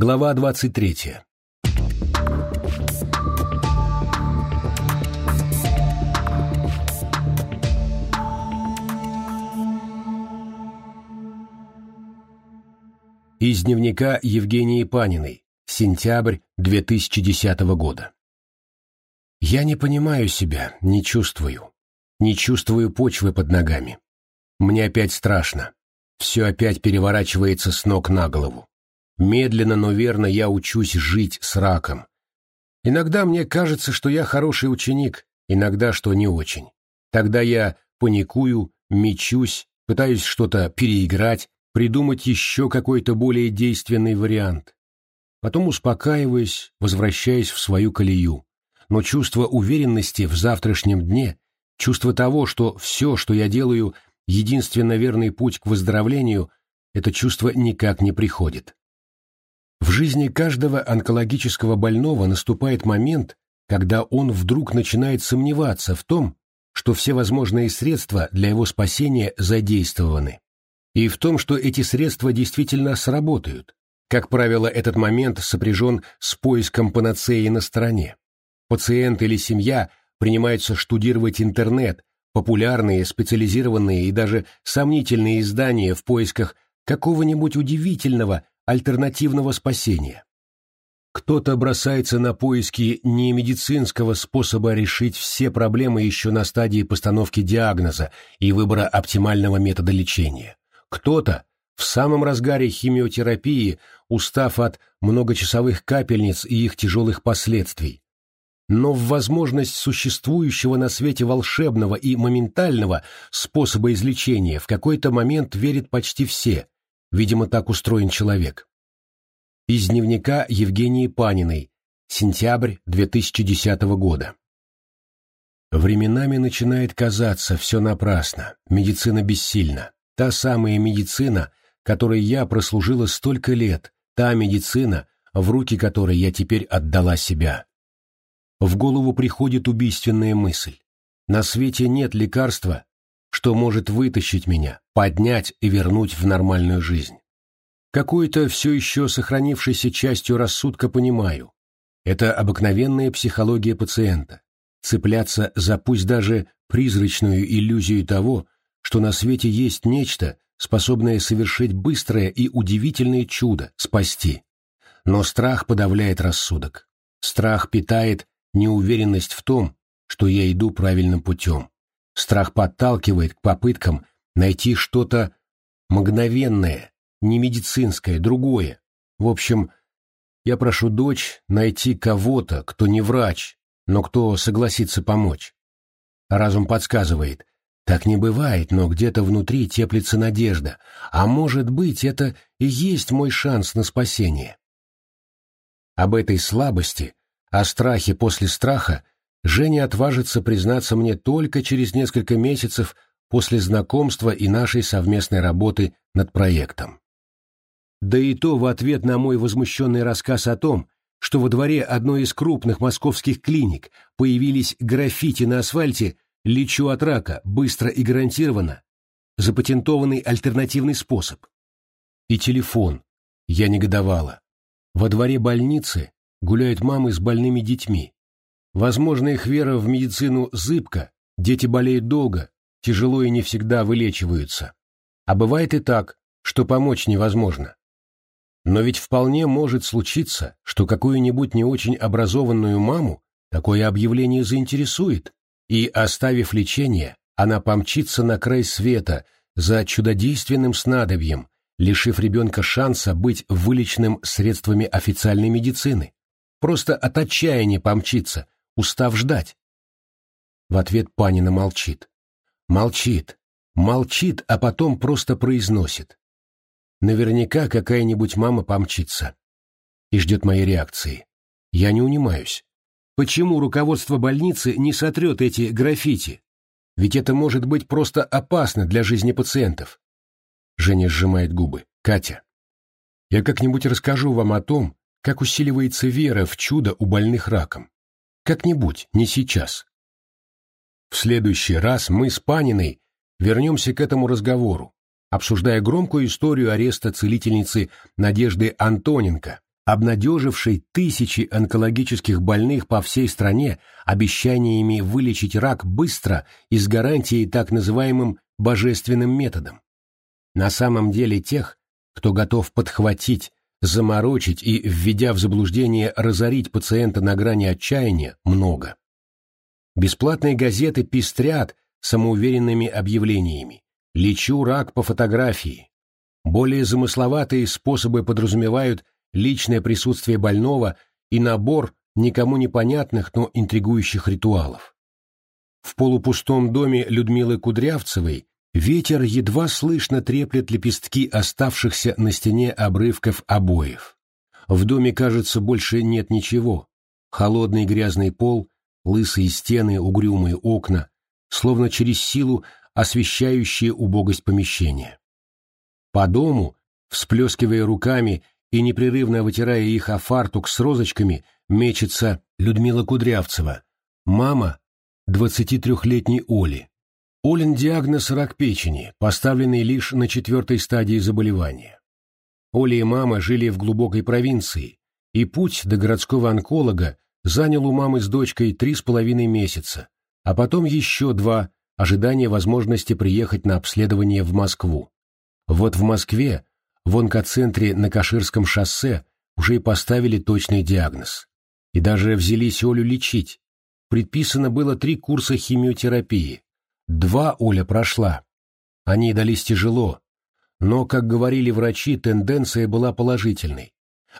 Глава 23. Из дневника Евгении Паниной. Сентябрь 2010 года. Я не понимаю себя, не чувствую. Не чувствую почвы под ногами. Мне опять страшно. Все опять переворачивается с ног на голову. Медленно, но верно я учусь жить с раком. Иногда мне кажется, что я хороший ученик, иногда, что не очень. Тогда я паникую, мечусь, пытаюсь что-то переиграть, придумать еще какой-то более действенный вариант. Потом успокаиваюсь, возвращаясь в свою колею. Но чувство уверенности в завтрашнем дне, чувство того, что все, что я делаю, единственно верный путь к выздоровлению, это чувство никак не приходит. В жизни каждого онкологического больного наступает момент, когда он вдруг начинает сомневаться в том, что все возможные средства для его спасения задействованы, и в том, что эти средства действительно сработают. Как правило, этот момент сопряжен с поиском панацеи на стороне. Пациент или семья принимаются штудировать интернет, популярные, специализированные и даже сомнительные издания в поисках какого-нибудь удивительного, альтернативного спасения. Кто-то бросается на поиски немедицинского способа решить все проблемы еще на стадии постановки диагноза и выбора оптимального метода лечения. Кто-то в самом разгаре химиотерапии, устав от многочасовых капельниц и их тяжелых последствий. Но в возможность существующего на свете волшебного и моментального способа излечения в какой-то момент верят почти все, Видимо, так устроен человек. Из дневника Евгении Паниной. Сентябрь 2010 года. Временами начинает казаться все напрасно, медицина бессильна. Та самая медицина, которой я прослужила столько лет, та медицина, в руки которой я теперь отдала себя. В голову приходит убийственная мысль. На свете нет лекарства, что может вытащить меня, поднять и вернуть в нормальную жизнь. Какой-то все еще сохранившейся частью рассудка понимаю. Это обыкновенная психология пациента. Цепляться за пусть даже призрачную иллюзию того, что на свете есть нечто, способное совершить быстрое и удивительное чудо, спасти. Но страх подавляет рассудок. Страх питает неуверенность в том, что я иду правильным путем. Страх подталкивает к попыткам найти что-то мгновенное, не медицинское, другое. В общем, я прошу дочь найти кого-то, кто не врач, но кто согласится помочь. Разум подсказывает, так не бывает, но где-то внутри теплится надежда, а может быть, это и есть мой шанс на спасение. Об этой слабости, о страхе после страха Женя отважится признаться мне только через несколько месяцев после знакомства и нашей совместной работы над проектом. Да и то в ответ на мой возмущенный рассказ о том, что во дворе одной из крупных московских клиник появились граффити на асфальте «Лечу от рака, быстро и гарантированно», запатентованный альтернативный способ. И телефон. Я негодовала. Во дворе больницы гуляют мамы с больными детьми. Возможно, их вера в медицину зыбка, дети болеют долго, тяжело и не всегда вылечиваются. А бывает и так, что помочь невозможно. Но ведь вполне может случиться, что какую-нибудь не очень образованную маму такое объявление заинтересует, и, оставив лечение, она помчится на край света за чудодейственным снадобьем, лишив ребенка шанса быть вылеченным средствами официальной медицины. Просто от отчаяния помчится, устав ждать. В ответ Панина молчит. Молчит. Молчит, а потом просто произносит. Наверняка какая-нибудь мама помчится. И ждет моей реакции. Я не унимаюсь. Почему руководство больницы не сотрет эти граффити? Ведь это может быть просто опасно для жизни пациентов. Женя сжимает губы. Катя, я как-нибудь расскажу вам о том, как усиливается вера в чудо у больных раком. Как-нибудь, не сейчас. В следующий раз мы с Паниной вернемся к этому разговору, обсуждая громкую историю ареста целительницы Надежды Антоненко, обнадежившей тысячи онкологических больных по всей стране обещаниями вылечить рак быстро и с гарантией так называемым божественным методом. На самом деле тех, кто готов подхватить, заморочить и, введя в заблуждение, разорить пациента на грани отчаяния, много. Бесплатные газеты пестрят самоуверенными объявлениями. «Лечу рак по фотографии». Более замысловатые способы подразумевают личное присутствие больного и набор никому непонятных, но интригующих ритуалов. В полупустом доме Людмилы Кудрявцевой ветер едва слышно треплет лепестки оставшихся на стене обрывков обоев. В доме, кажется, больше нет ничего. Холодный грязный пол, лысые стены, угрюмые окна, словно через силу освещающие убогость помещения. По дому, всплескивая руками и непрерывно вытирая их о фартук с розочками, мечется Людмила Кудрявцева, мама 23-летней Оли. Олин диагноз рак печени, поставленный лишь на четвертой стадии заболевания. Оля и мама жили в глубокой провинции, и путь до городского онколога занял у мамы с дочкой три с половиной месяца, а потом еще два ожидания возможности приехать на обследование в Москву. Вот в Москве в онкоцентре на Каширском шоссе уже и поставили точный диагноз. И даже взялись Олю лечить. Предписано было три курса химиотерапии. Два Оля прошла. Они дались тяжело. Но, как говорили врачи, тенденция была положительной.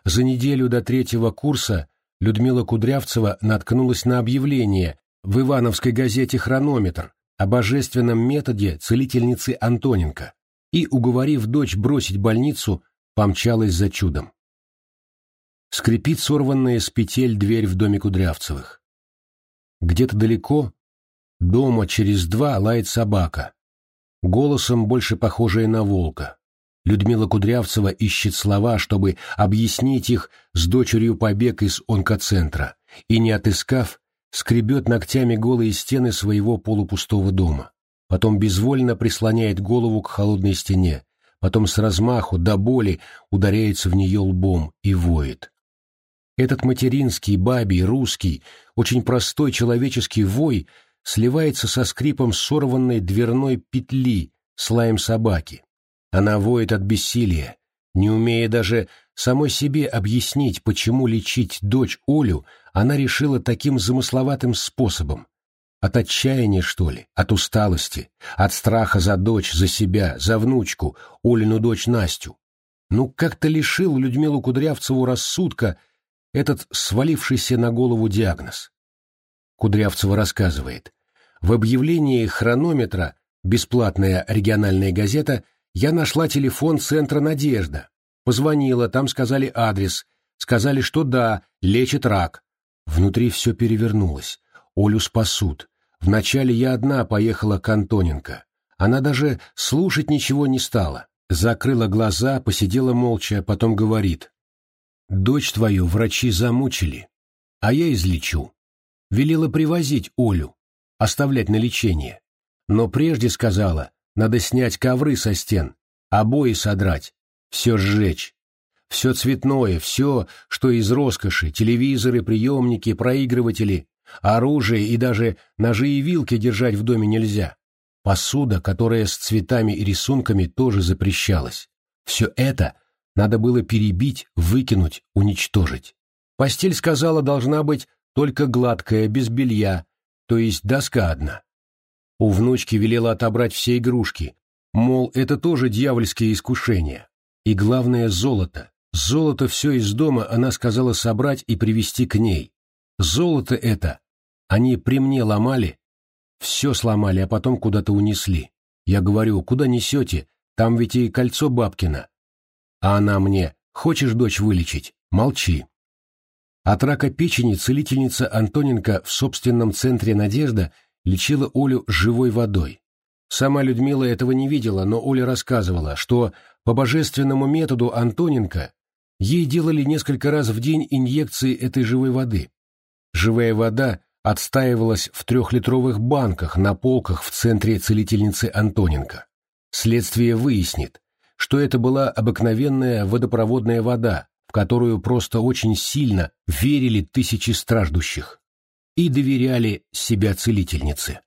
За неделю до третьего курса Людмила Кудрявцева наткнулась на объявление в Ивановской газете «Хронометр» о божественном методе целительницы Антоненко и, уговорив дочь бросить больницу, помчалась за чудом. Скрипит сорванная с петель дверь в доме Кудрявцевых. Где-то далеко, дома через два, лает собака, голосом больше похожая на волка. Людмила Кудрявцева ищет слова, чтобы объяснить их с дочерью побег из онкоцентра, и, не отыскав, скребет ногтями голые стены своего полупустого дома потом безвольно прислоняет голову к холодной стене, потом с размаху до боли ударяется в нее лбом и воет. Этот материнский, бабий, русский, очень простой человеческий вой сливается со скрипом сорванной дверной петли с лаем собаки. Она воет от бессилия, не умея даже самой себе объяснить, почему лечить дочь Олю она решила таким замысловатым способом, от отчаяния, что ли? От усталости? От страха за дочь, за себя, за внучку, Олину дочь Настю? Ну, как-то лишил Людмилу Кудрявцеву рассудка этот свалившийся на голову диагноз. Кудрявцева рассказывает. В объявлении хронометра «Бесплатная региональная газета» я нашла телефон Центра «Надежда». Позвонила, там сказали адрес. Сказали, что да, лечит рак. Внутри все перевернулось. Олю спасут. Вначале я одна поехала к Антоненко. Она даже слушать ничего не стала. Закрыла глаза, посидела молча, потом говорит. «Дочь твою врачи замучили, а я излечу. Велела привозить Олю, оставлять на лечение. Но прежде сказала, надо снять ковры со стен, обои содрать, все сжечь. Все цветное, все, что из роскоши, телевизоры, приемники, проигрыватели, Оружие и даже ножи и вилки держать в доме нельзя. Посуда, которая с цветами и рисунками, тоже запрещалась. Все это надо было перебить, выкинуть, уничтожить. Постель, сказала, должна быть только гладкая, без белья, то есть доска одна. У внучки велела отобрать все игрушки, мол, это тоже дьявольские искушения. И главное — золото. Золото все из дома она сказала собрать и привезти к ней. Золото это они при мне ломали, все сломали, а потом куда-то унесли. Я говорю, куда несете? Там ведь и кольцо бабкина. А она мне, хочешь дочь вылечить? Молчи. От рака печени целительница Антоненко в собственном центре «Надежда» лечила Олю живой водой. Сама Людмила этого не видела, но Оля рассказывала, что по божественному методу Антоненко ей делали несколько раз в день инъекции этой живой воды. Живая вода отстаивалась в трехлитровых банках на полках в центре целительницы Антоненко. Следствие выяснит, что это была обыкновенная водопроводная вода, в которую просто очень сильно верили тысячи страждущих и доверяли себя целительнице.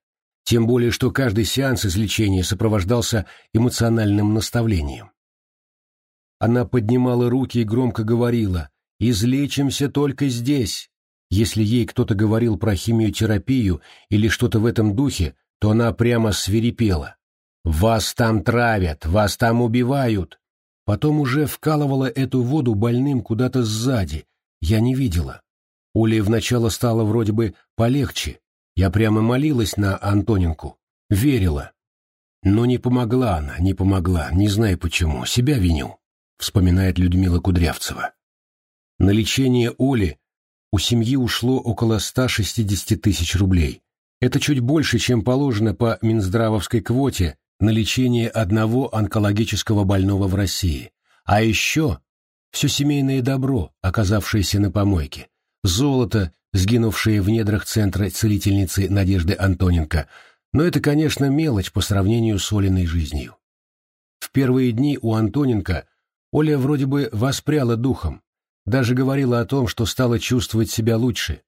Тем более, что каждый сеанс излечения сопровождался эмоциональным наставлением. Она поднимала руки и громко говорила «Излечимся только здесь». Если ей кто-то говорил про химиотерапию или что-то в этом духе, то она прямо свирепела. «Вас там травят, вас там убивают!» Потом уже вкалывала эту воду больным куда-то сзади. Я не видела. Оле вначале стало вроде бы полегче. Я прямо молилась на Антоненку. Верила. Но не помогла она, не помогла, не знаю почему, себя виню, вспоминает Людмила Кудрявцева. На лечение Оли у семьи ушло около 160 тысяч рублей. Это чуть больше, чем положено по Минздравовской квоте на лечение одного онкологического больного в России. А еще все семейное добро, оказавшееся на помойке, золото, сгинувшее в недрах центра целительницы Надежды Антоненко, но это, конечно, мелочь по сравнению с Олиной жизнью. В первые дни у Антоненко Оля вроде бы воспряла духом, даже говорила о том, что стала чувствовать себя лучше,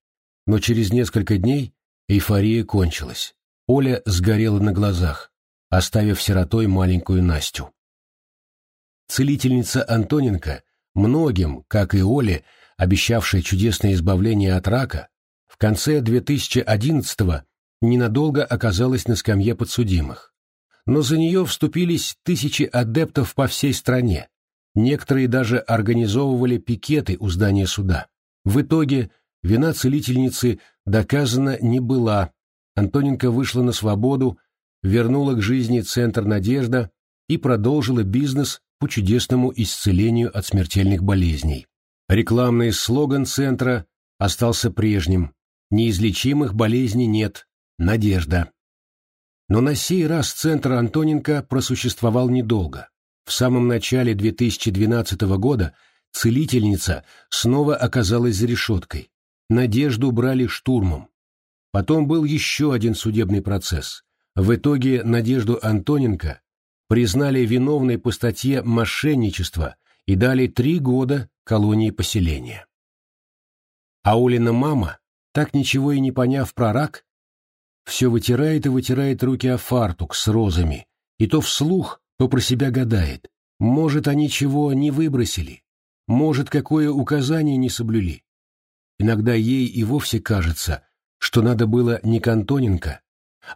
но через несколько дней Эйфория кончилась. Оля сгорела на глазах, оставив сиротой маленькую Настю. Целительница Антоненко многим, как и Оле, обещавшая чудесное избавление от рака, в конце 2011-го ненадолго оказалась на скамье подсудимых. Но за нее вступились тысячи адептов по всей стране. Некоторые даже организовывали пикеты у здания суда. В итоге вина целительницы доказана не была. Антоненко вышла на свободу, вернула к жизни Центр «Надежда» и продолжила бизнес по чудесному исцелению от смертельных болезней. Рекламный слоган Центра остался прежним «Неизлечимых болезней нет. Надежда». Но на сей раз Центр Антоненко просуществовал недолго. В самом начале 2012 года целительница снова оказалась за решеткой. Надежду брали штурмом. Потом был еще один судебный процесс. В итоге Надежду Антоненко признали виновной по статье «Мошенничество» и дали три года колонии поселения. А Олина мама, так ничего и не поняв про рак, все вытирает и вытирает руки о фартук с розами, и то вслух, то про себя гадает. Может, они чего не выбросили, может, какое указание не соблюли. Иногда ей и вовсе кажется, что надо было не к Антоненко,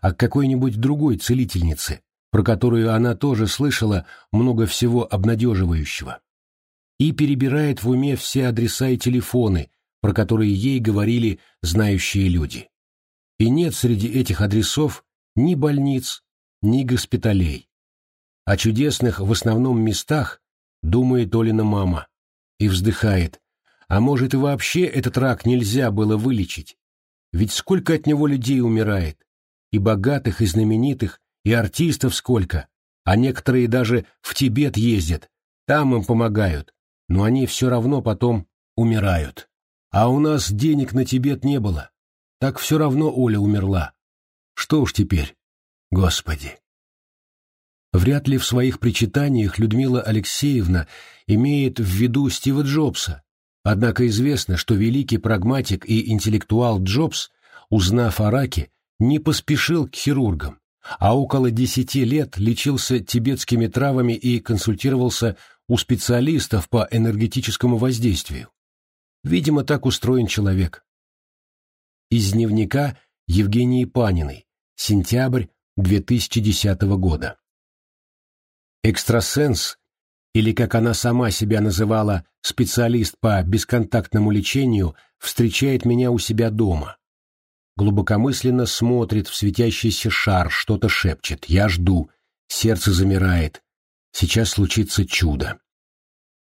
а к какой-нибудь другой целительнице, про которую она тоже слышала много всего обнадеживающего. И перебирает в уме все адреса и телефоны, про которые ей говорили знающие люди. И нет среди этих адресов ни больниц, ни госпиталей. О чудесных в основном местах думает Олина мама и вздыхает, а может и вообще этот рак нельзя было вылечить, ведь сколько от него людей умирает, и богатых, и знаменитых, и артистов сколько, а некоторые даже в Тибет ездят, там им помогают, но они все равно потом умирают. А у нас денег на Тибет не было, так все равно Оля умерла. Что уж теперь, Господи. Вряд ли в своих причитаниях Людмила Алексеевна имеет в виду Стива Джобса, однако известно, что великий прагматик и интеллектуал Джобс, узнав о раке, не поспешил к хирургам, а около десяти лет лечился тибетскими травами и консультировался у специалистов по энергетическому воздействию. Видимо, так устроен человек. Из дневника Евгении Паниной, сентябрь 2010 года. Экстрасенс, или как она сама себя называла, специалист по бесконтактному лечению, встречает меня у себя дома глубокомысленно смотрит в светящийся шар, что-то шепчет. Я жду. Сердце замирает. Сейчас случится чудо.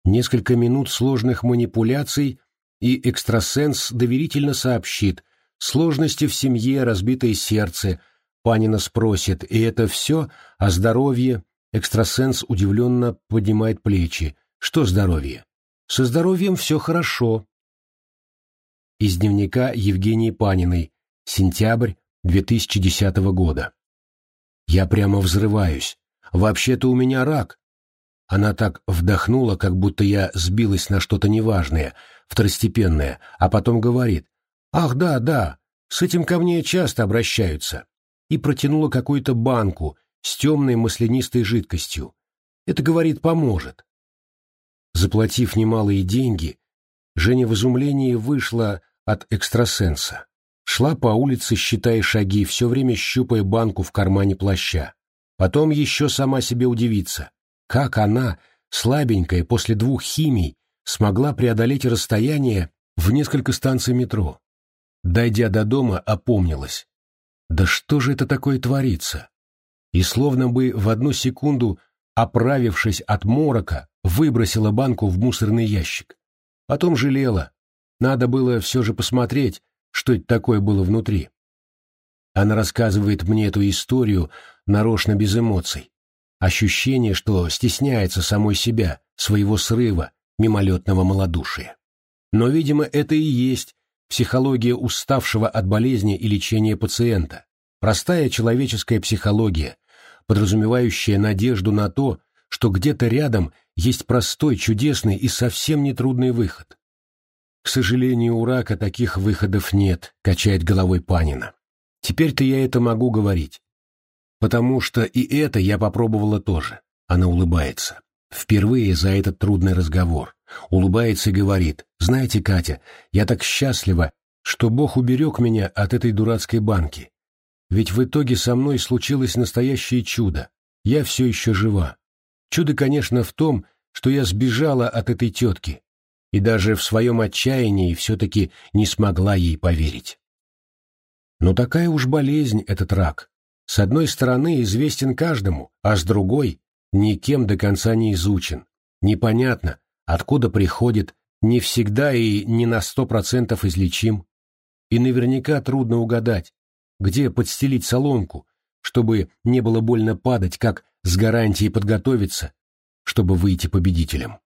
Несколько минут сложных манипуляций, и экстрасенс доверительно сообщит. Сложности в семье, разбитое сердце. Панина спросит, и это все о здоровье. Экстрасенс удивленно поднимает плечи. Что здоровье? Со здоровьем все хорошо. Из дневника Евгении Паниной, Сентябрь 2010 года. Я прямо взрываюсь. Вообще-то у меня рак. Она так вдохнула, как будто я сбилась на что-то неважное, второстепенное, а потом говорит «Ах, да, да, с этим ко мне часто обращаются», и протянула какую-то банку с темной маслянистой жидкостью. Это, говорит, поможет. Заплатив немалые деньги, Женя в изумлении вышла от экстрасенса. Шла по улице, считая шаги, все время щупая банку в кармане плаща. Потом еще сама себе удивится, как она, слабенькая после двух химий, смогла преодолеть расстояние в несколько станций метро. Дойдя до дома, опомнилась. Да что же это такое творится? И словно бы в одну секунду, оправившись от морока, выбросила банку в мусорный ящик. Потом жалела. Надо было все же посмотреть, что это такое было внутри. Она рассказывает мне эту историю нарочно без эмоций. Ощущение, что стесняется самой себя, своего срыва, мимолетного малодушия. Но, видимо, это и есть психология уставшего от болезни и лечения пациента. Простая человеческая психология, подразумевающая надежду на то, что где-то рядом есть простой, чудесный и совсем нетрудный выход. К сожалению, у рака таких выходов нет, качает головой Панина. Теперь-то я это могу говорить. Потому что и это я попробовала тоже. Она улыбается. Впервые за этот трудный разговор. Улыбается и говорит, знаете, Катя, я так счастлива, что Бог уберег меня от этой дурацкой банки. Ведь в итоге со мной случилось настоящее чудо. Я все еще жива. Чудо, конечно, в том, что я сбежала от этой тетки, и даже в своем отчаянии все-таки не смогла ей поверить. Но такая уж болезнь этот рак. С одной стороны известен каждому, а с другой никем до конца не изучен. Непонятно, откуда приходит, не всегда и не на сто процентов излечим. И наверняка трудно угадать, где подстелить соломку, чтобы не было больно падать, как с гарантией подготовиться, чтобы выйти победителем.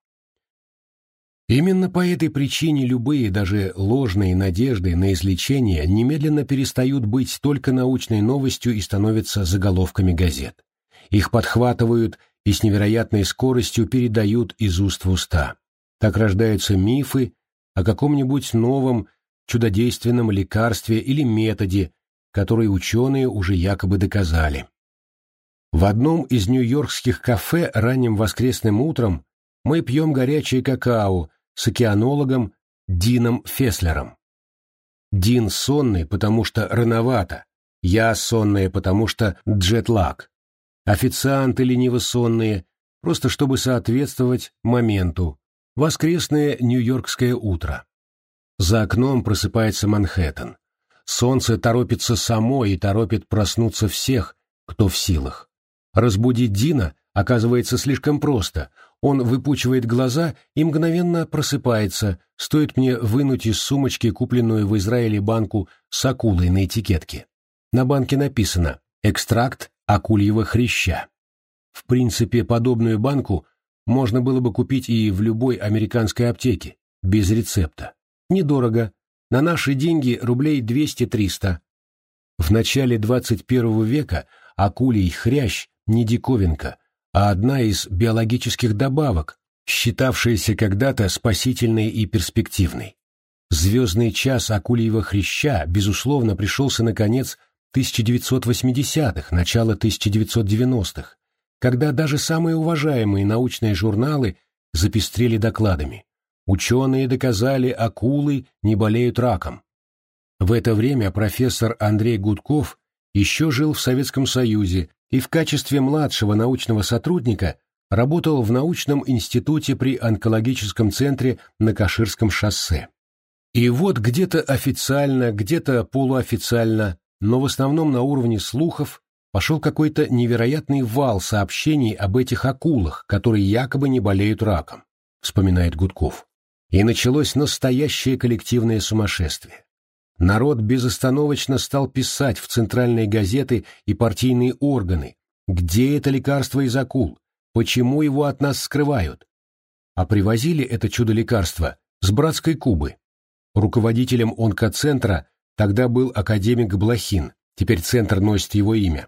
Именно по этой причине любые, даже ложные надежды на излечение немедленно перестают быть только научной новостью и становятся заголовками газет. Их подхватывают и с невероятной скоростью передают из уст в уста. Так рождаются мифы о каком-нибудь новом чудодейственном лекарстве или методе, который ученые уже якобы доказали. В одном из нью-йоркских кафе ранним воскресным утром мы пьем горячее какао с океанологом Дином Феслером. Дин сонный, потому что рановато, я сонная, потому что джетлаг. Официанты лениво сонные, просто чтобы соответствовать моменту. Воскресное нью-йоркское утро. За окном просыпается Манхэттен. Солнце торопится само и торопит проснуться всех, кто в силах. Разбудить Дина оказывается слишком просто. Он выпучивает глаза и мгновенно просыпается, стоит мне вынуть из сумочки купленную в Израиле банку с акулой на этикетке. На банке написано «Экстракт акульего хряща». В принципе, подобную банку можно было бы купить и в любой американской аптеке, без рецепта. Недорого, на наши деньги рублей 200-300. В начале 21 века акулий хрящ не диковинка, а одна из биологических добавок, считавшаяся когда-то спасительной и перспективной. Звездный час акульего хряща, безусловно, пришелся на конец 1980-х, начало 1990-х, когда даже самые уважаемые научные журналы запестрели докладами. Ученые доказали, акулы не болеют раком. В это время профессор Андрей Гудков еще жил в Советском Союзе и в качестве младшего научного сотрудника работал в научном институте при онкологическом центре на Каширском шоссе. И вот где-то официально, где-то полуофициально, но в основном на уровне слухов, пошел какой-то невероятный вал сообщений об этих акулах, которые якобы не болеют раком, вспоминает Гудков. И началось настоящее коллективное сумасшествие. Народ безостановочно стал писать в центральные газеты и партийные органы, где это лекарство из акул, почему его от нас скрывают. А привозили это чудо-лекарство с братской Кубы. Руководителем онкоцентра тогда был академик Блохин, теперь центр носит его имя.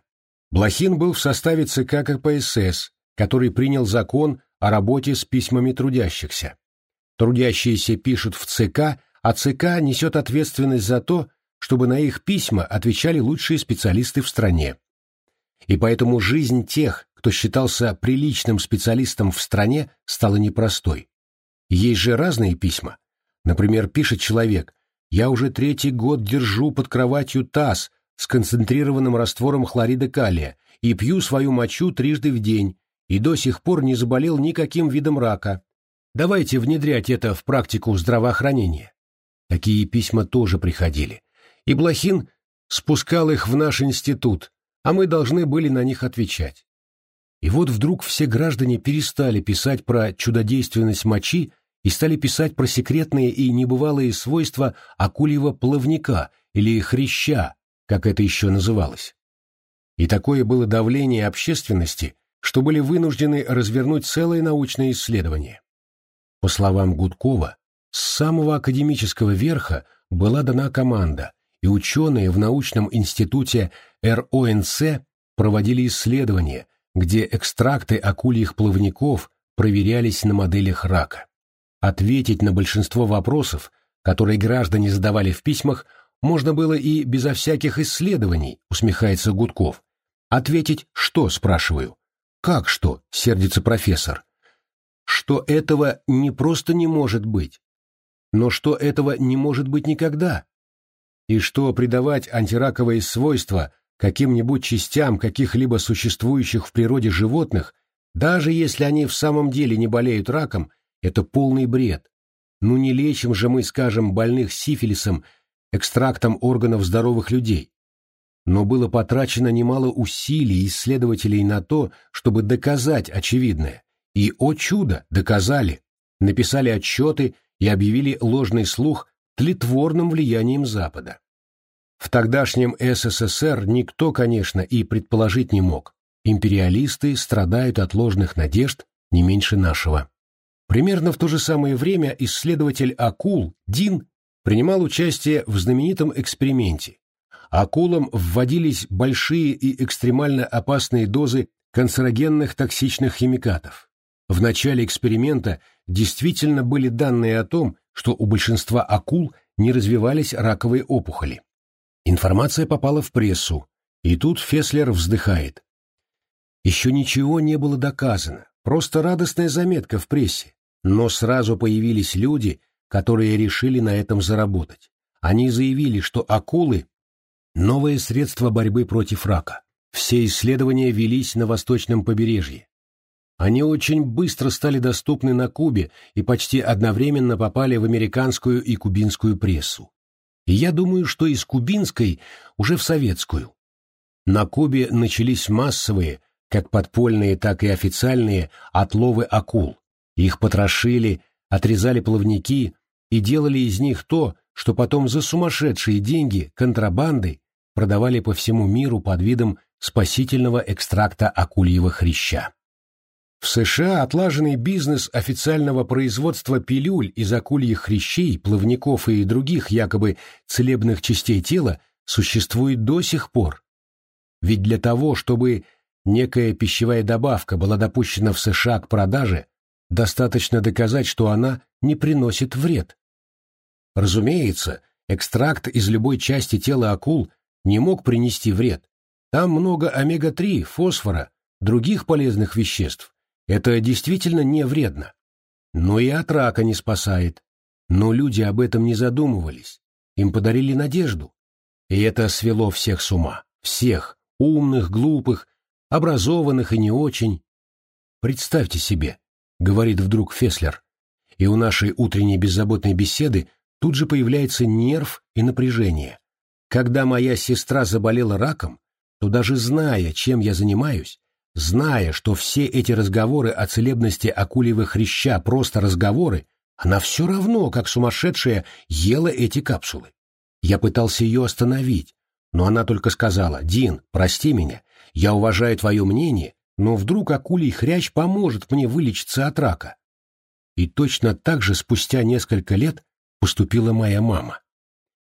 Блохин был в составе ЦК КПСС, который принял закон о работе с письмами трудящихся. Трудящиеся пишут в ЦК, а ЦК несет ответственность за то, чтобы на их письма отвечали лучшие специалисты в стране. И поэтому жизнь тех, кто считался приличным специалистом в стране, стала непростой. Есть же разные письма. Например, пишет человек «Я уже третий год держу под кроватью таз с концентрированным раствором хлорида калия и пью свою мочу трижды в день, и до сих пор не заболел никаким видом рака. Давайте внедрять это в практику здравоохранения». Такие письма тоже приходили. И Блохин спускал их в наш институт, а мы должны были на них отвечать. И вот вдруг все граждане перестали писать про чудодейственность мочи и стали писать про секретные и небывалые свойства акульего плавника или хряща, как это еще называлось. И такое было давление общественности, что были вынуждены развернуть целое научное исследование. По словам Гудкова, с самого академического верха была дана команда, и ученые в научном институте РОНЦ проводили исследования, где экстракты акульих плавников проверялись на моделях рака. Ответить на большинство вопросов, которые граждане задавали в письмах, можно было и безо всяких исследований, усмехается Гудков. Ответить что, спрашиваю? Как что, сердится профессор? Что этого не просто не может быть, но что этого не может быть никогда. И что придавать антираковые свойства каким-нибудь частям каких-либо существующих в природе животных, даже если они в самом деле не болеют раком, это полный бред. Ну не лечим же мы, скажем, больных сифилисом экстрактом органов здоровых людей. Но было потрачено немало усилий исследователей на то, чтобы доказать очевидное. И, о чудо, доказали. Написали отчеты и объявили ложный слух тлетворным влиянием Запада. В тогдашнем СССР никто, конечно, и предположить не мог. Империалисты страдают от ложных надежд не меньше нашего. Примерно в то же самое время исследователь акул Дин принимал участие в знаменитом эксперименте. Акулам вводились большие и экстремально опасные дозы канцерогенных токсичных химикатов. В начале эксперимента действительно были данные о том, что у большинства акул не развивались раковые опухоли. Информация попала в прессу, и тут Феслер вздыхает. Еще ничего не было доказано, просто радостная заметка в прессе. Но сразу появились люди, которые решили на этом заработать. Они заявили, что акулы – новое средство борьбы против рака. Все исследования велись на восточном побережье. Они очень быстро стали доступны на Кубе и почти одновременно попали в американскую и кубинскую прессу. И я думаю, что из кубинской уже в советскую. На Кубе начались массовые, как подпольные, так и официальные, отловы акул. Их потрошили, отрезали плавники и делали из них то, что потом за сумасшедшие деньги контрабандой продавали по всему миру под видом спасительного экстракта акульего хряща. В США отлаженный бизнес официального производства пилюль из акульих хрящей, плавников и других якобы целебных частей тела существует до сих пор. Ведь для того, чтобы некая пищевая добавка была допущена в США к продаже, достаточно доказать, что она не приносит вред. Разумеется, экстракт из любой части тела акул не мог принести вред. Там много омега-3, фосфора, других полезных веществ. Это действительно не вредно. Но и от рака не спасает. Но люди об этом не задумывались. Им подарили надежду. И это свело всех с ума. Всех. Умных, глупых, образованных и не очень. Представьте себе, говорит вдруг Феслер. И у нашей утренней беззаботной беседы тут же появляется нерв и напряжение. Когда моя сестра заболела раком, то даже зная, чем я занимаюсь, зная, что все эти разговоры о целебности акулевых хряща просто разговоры, она все равно, как сумасшедшая, ела эти капсулы. Я пытался ее остановить, но она только сказала, «Дин, прости меня, я уважаю твое мнение, но вдруг акулий хрящ поможет мне вылечиться от рака. И точно так же спустя несколько лет поступила моя мама.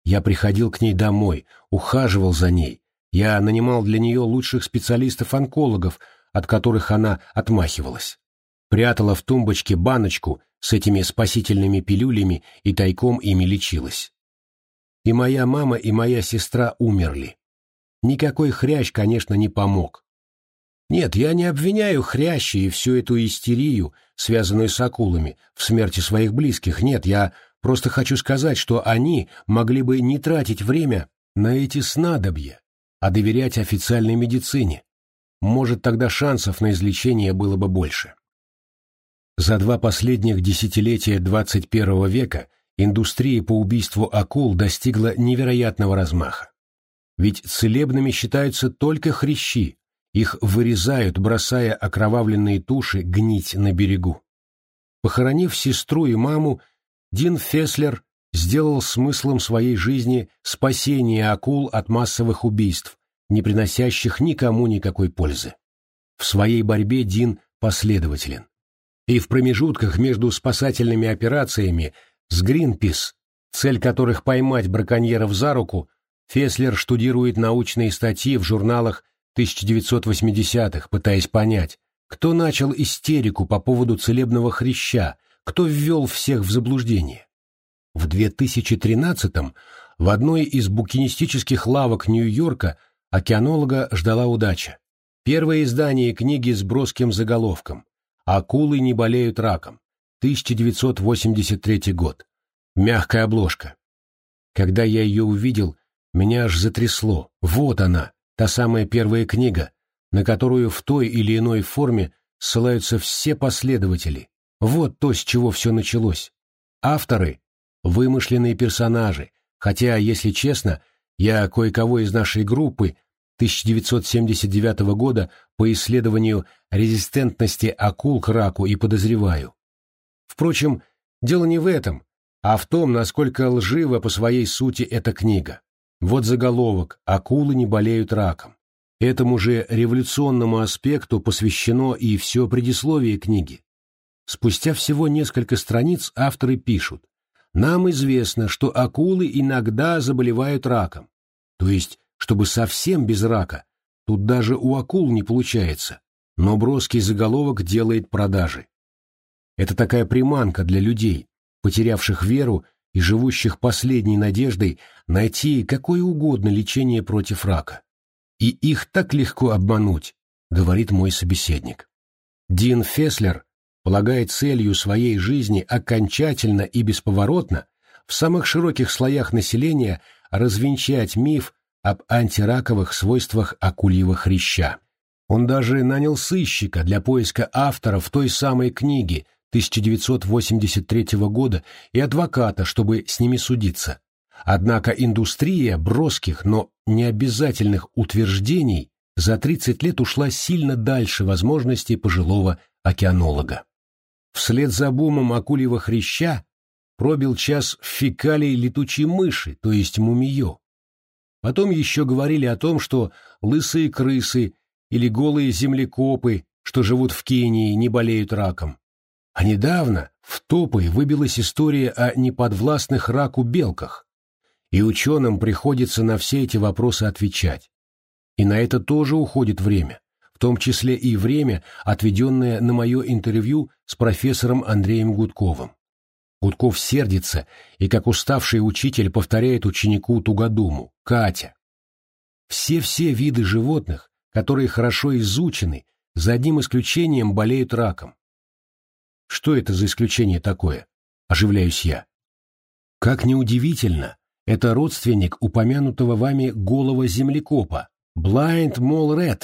Я приходил к ней домой, ухаживал за ней. Я нанимал для нее лучших специалистов-онкологов, от которых она отмахивалась. прятала в тумбочке баночку с этими спасительными пилюлями и тайком ими лечилась. И моя мама, и моя сестра умерли. Никакой хрящ, конечно, не помог. Нет, я не обвиняю хрящи и всю эту истерию, связанную с акулами, в смерти своих близких. Нет, я просто хочу сказать, что они могли бы не тратить время на эти снадобья, а доверять официальной медицине. Может, тогда шансов на излечение было бы больше. За два последних десятилетия 21 века индустрия по убийству акул достигла невероятного размаха. Ведь целебными считаются только хрящи, их вырезают, бросая окровавленные туши гнить на берегу. Похоронив сестру и маму, Дин Феслер сделал смыслом своей жизни спасение акул от массовых убийств, не приносящих никому никакой пользы. В своей борьбе Дин последователен. И в промежутках между спасательными операциями с Гринпис, цель которых поймать браконьеров за руку, Феслер штудирует научные статьи в журналах 1980-х, пытаясь понять, кто начал истерику по поводу целебного хряща, кто ввел всех в заблуждение. В 2013-м в одной из букинистических лавок Нью-Йорка океанолога ждала удача. Первое издание книги с броским заголовком «Акулы не болеют раком», 1983 год. Мягкая обложка. Когда я ее увидел, меня аж затрясло. Вот она, та самая первая книга, на которую в той или иной форме ссылаются все последователи. Вот то, с чего все началось. Авторы вымышленные персонажи, хотя, если честно, я кое-кого из нашей группы 1979 года по исследованию резистентности акул к раку и подозреваю. Впрочем, дело не в этом, а в том, насколько лжива по своей сути эта книга. Вот заголовок «Акулы не болеют раком». Этому же революционному аспекту посвящено и все предисловие книги. Спустя всего несколько страниц авторы пишут нам известно, что акулы иногда заболевают раком. То есть, чтобы совсем без рака, тут даже у акул не получается, но броский заголовок делает продажи. Это такая приманка для людей, потерявших веру и живущих последней надеждой найти какое угодно лечение против рака. И их так легко обмануть, говорит мой собеседник. Дин Феслер полагает целью своей жизни окончательно и бесповоротно в самых широких слоях населения развенчать миф об антираковых свойствах акульего хряща. Он даже нанял сыщика для поиска авторов той самой книги 1983 года и адвоката, чтобы с ними судиться. Однако индустрия броских, но необязательных утверждений за 30 лет ушла сильно дальше возможностей пожилого океанолога. Вслед за бумом акульего хряща пробил час фекалий летучей мыши, то есть мумиё. Потом еще говорили о том, что лысые крысы или голые землекопы, что живут в Кении, не болеют раком. А недавно в топы выбилась история о неподвластных раку белках, и ученым приходится на все эти вопросы отвечать. И на это тоже уходит время том числе и время, отведенное на мое интервью с профессором Андреем Гудковым. Гудков сердится и, как уставший учитель, повторяет ученику Тугодуму «Катя». Все-все виды животных, которые хорошо изучены, за одним исключением болеют раком. Что это за исключение такое? Оживляюсь я. Как неудивительно, это родственник упомянутого вами голого землекопа, Blind Mole Red,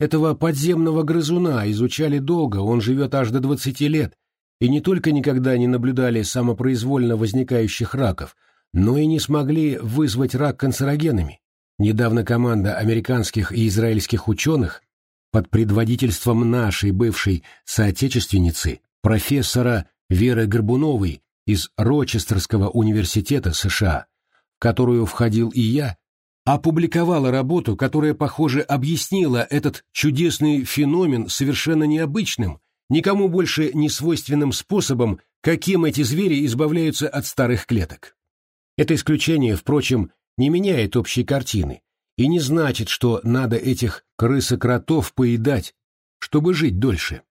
этого подземного грызуна изучали долго, он живет аж до 20 лет, и не только никогда не наблюдали самопроизвольно возникающих раков, но и не смогли вызвать рак канцерогенами. Недавно команда американских и израильских ученых под предводительством нашей бывшей соотечественницы, профессора Веры Горбуновой из Рочестерского университета США, в которую входил и я, опубликовала работу, которая, похоже, объяснила этот чудесный феномен совершенно необычным, никому больше не свойственным способом, каким эти звери избавляются от старых клеток. Это исключение, впрочем, не меняет общей картины и не значит, что надо этих крысокротов поедать, чтобы жить дольше.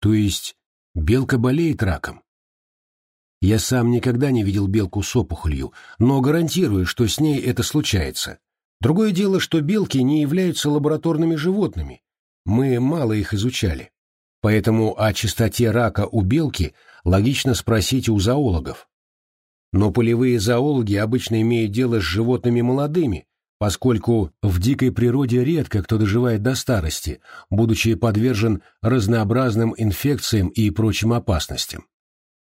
То есть белка болеет раком? Я сам никогда не видел белку с опухолью, но гарантирую, что с ней это случается. Другое дело, что белки не являются лабораторными животными. Мы мало их изучали. Поэтому о частоте рака у белки логично спросить у зоологов. Но полевые зоологи обычно имеют дело с животными молодыми, поскольку в дикой природе редко кто доживает до старости, будучи подвержен разнообразным инфекциям и прочим опасностям.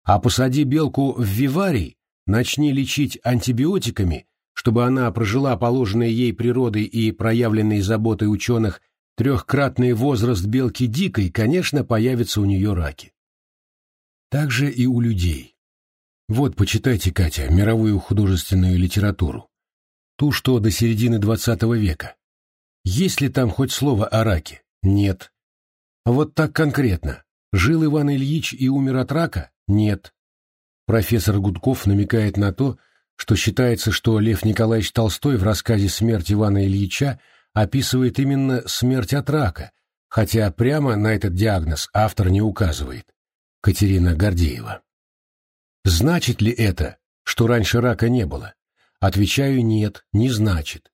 А посади белку в виварий, начни лечить антибиотиками, чтобы она прожила положенной ей природой и проявленной заботой ученых трехкратный возраст белки дикой, конечно, появятся у нее раки. Так же и у людей. Вот, почитайте, Катя, мировую художественную литературу ту, что до середины XX века. Есть ли там хоть слово о раке? Нет. Вот так конкретно. Жил Иван Ильич и умер от рака? Нет. Профессор Гудков намекает на то, что считается, что Лев Николаевич Толстой в рассказе «Смерть Ивана Ильича» описывает именно смерть от рака, хотя прямо на этот диагноз автор не указывает. Катерина Гордеева. Значит ли это, что раньше рака не было? Отвечаю «нет», не значит.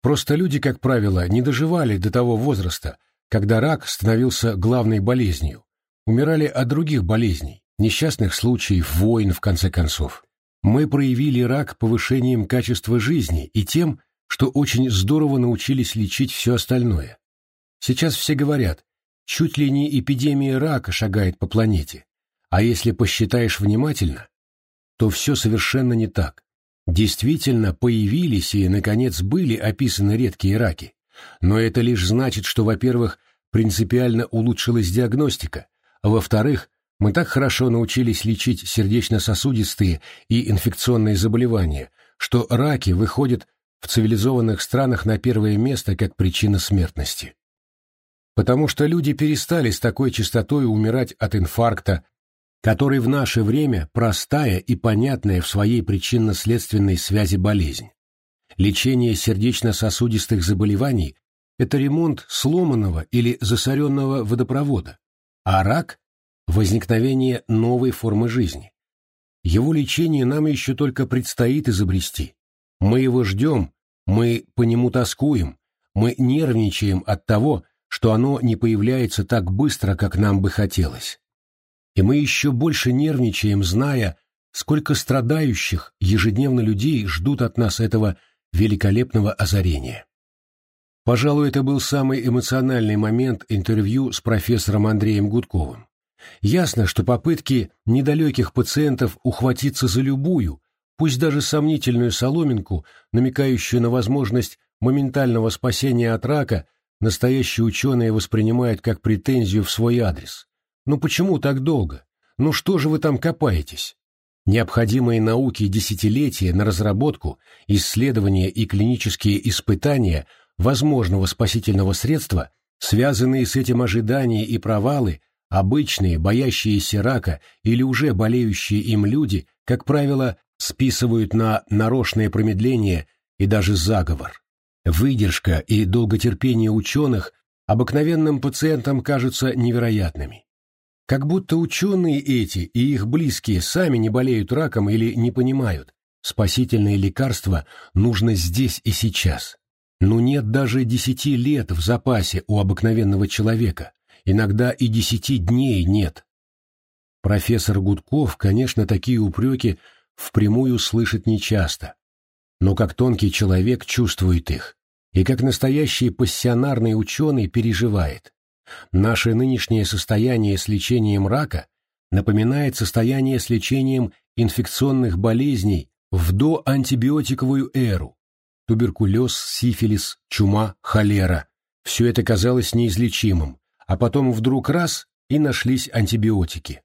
Просто люди, как правило, не доживали до того возраста, когда рак становился главной болезнью. Умирали от других болезней, несчастных случаев, войн, в конце концов. Мы проявили рак повышением качества жизни и тем, что очень здорово научились лечить все остальное. Сейчас все говорят, чуть ли не эпидемия рака шагает по планете. А если посчитаешь внимательно, то все совершенно не так. Действительно появились и, наконец, были описаны редкие раки. Но это лишь значит, что, во-первых, принципиально улучшилась диагностика, а во-вторых, мы так хорошо научились лечить сердечно-сосудистые и инфекционные заболевания, что раки выходят в цивилизованных странах на первое место как причина смертности. Потому что люди перестали с такой частотой умирать от инфаркта, который в наше время простая и понятная в своей причинно-следственной связи болезнь. Лечение сердечно-сосудистых заболеваний – это ремонт сломанного или засоренного водопровода, а рак – возникновение новой формы жизни. Его лечение нам еще только предстоит изобрести. Мы его ждем, мы по нему тоскуем, мы нервничаем от того, что оно не появляется так быстро, как нам бы хотелось и мы еще больше нервничаем, зная, сколько страдающих ежедневно людей ждут от нас этого великолепного озарения. Пожалуй, это был самый эмоциональный момент интервью с профессором Андреем Гудковым. Ясно, что попытки недалеких пациентов ухватиться за любую, пусть даже сомнительную соломинку, намекающую на возможность моментального спасения от рака, настоящие ученые воспринимают как претензию в свой адрес. Ну почему так долго? Ну что же вы там копаетесь? Необходимые науке десятилетия на разработку, исследования и клинические испытания возможного спасительного средства, связанные с этим ожидания и провалы, обычные, боящиеся рака или уже болеющие им люди, как правило, списывают на нарочное промедление и даже заговор. Выдержка и долготерпение ученых обыкновенным пациентам кажутся невероятными. Как будто ученые эти и их близкие сами не болеют раком или не понимают, спасительное лекарство нужно здесь и сейчас. Но нет даже десяти лет в запасе у обыкновенного человека, иногда и десяти дней нет. Профессор Гудков, конечно, такие упреки впрямую слышит нечасто, но как тонкий человек чувствует их, и как настоящий пассионарный ученый переживает. Наше нынешнее состояние с лечением рака напоминает состояние с лечением инфекционных болезней в доантибиотиковую эру. Туберкулез, сифилис, чума, холера. Все это казалось неизлечимым, а потом вдруг раз и нашлись антибиотики.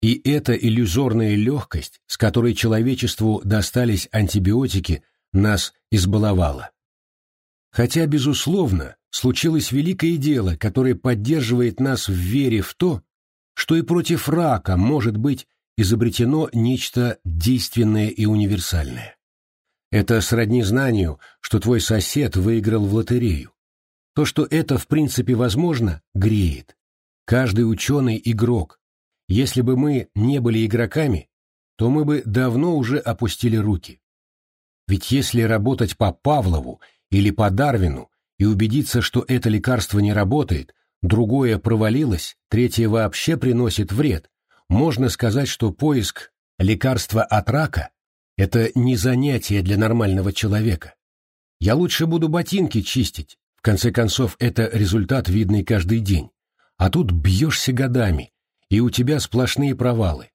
И эта иллюзорная легкость, с которой человечеству достались антибиотики, нас избаловала. Хотя, безусловно, случилось великое дело, которое поддерживает нас в вере в то, что и против рака может быть изобретено нечто действенное и универсальное. Это сродни знанию, что твой сосед выиграл в лотерею. То, что это в принципе возможно, греет. Каждый ученый – игрок. Если бы мы не были игроками, то мы бы давно уже опустили руки. Ведь если работать по Павлову или по Дарвину и убедиться, что это лекарство не работает, другое провалилось, третье вообще приносит вред, можно сказать, что поиск лекарства от рака – это не занятие для нормального человека. Я лучше буду ботинки чистить, конце концов, это результат, видный каждый день. А тут бьешься годами, и у тебя сплошные провалы.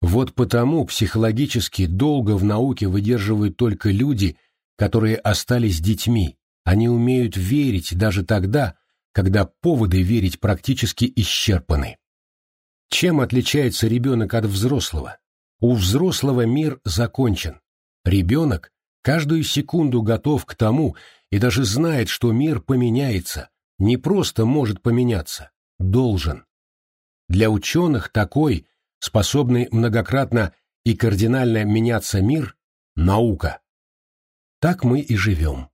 Вот потому психологически долго в науке выдерживают только люди, которые остались детьми. Они умеют верить даже тогда, когда поводы верить практически исчерпаны. Чем отличается ребенок от взрослого? У взрослого мир закончен. Ребенок каждую секунду готов к тому и даже знает, что мир поменяется, не просто может поменяться, должен. Для ученых такой, способный многократно и кардинально меняться мир – наука. Так мы и живем.